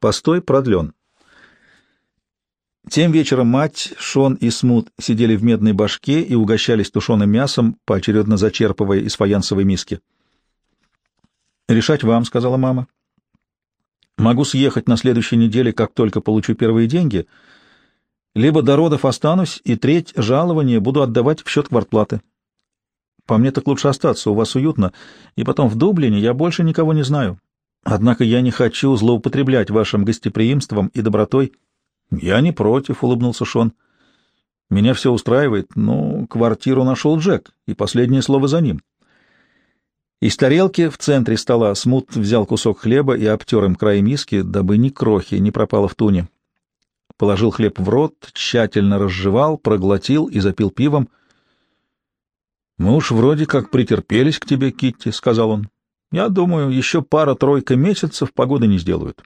Постой продлен. Тем вечером мать, Шон и Смут сидели в медной башке и угощались тушеным мясом, поочередно зачерпывая из фаянсовой миски. «Решать вам», — сказала мама. «Могу съехать на следующей неделе, как только получу первые деньги, либо до родов останусь и треть жалования буду отдавать в счет квартплаты. По мне так лучше остаться, у вас уютно, и потом в Дублине я больше никого не знаю. Однако я не хочу злоупотреблять вашим гостеприимством и добротой». «Я не против», — улыбнулся Шон. «Меня все устраивает, но квартиру нашел Джек, и последнее слово за ним». Из тарелки в центре стола Смут взял кусок хлеба и обтер им край миски, дабы ни крохи не пропало в туне. Положил хлеб в рот, тщательно разжевал, проглотил и запил пивом. «Мы уж вроде как претерпелись к тебе, Китти», — сказал он. «Я думаю, еще пара-тройка месяцев погоды не сделают».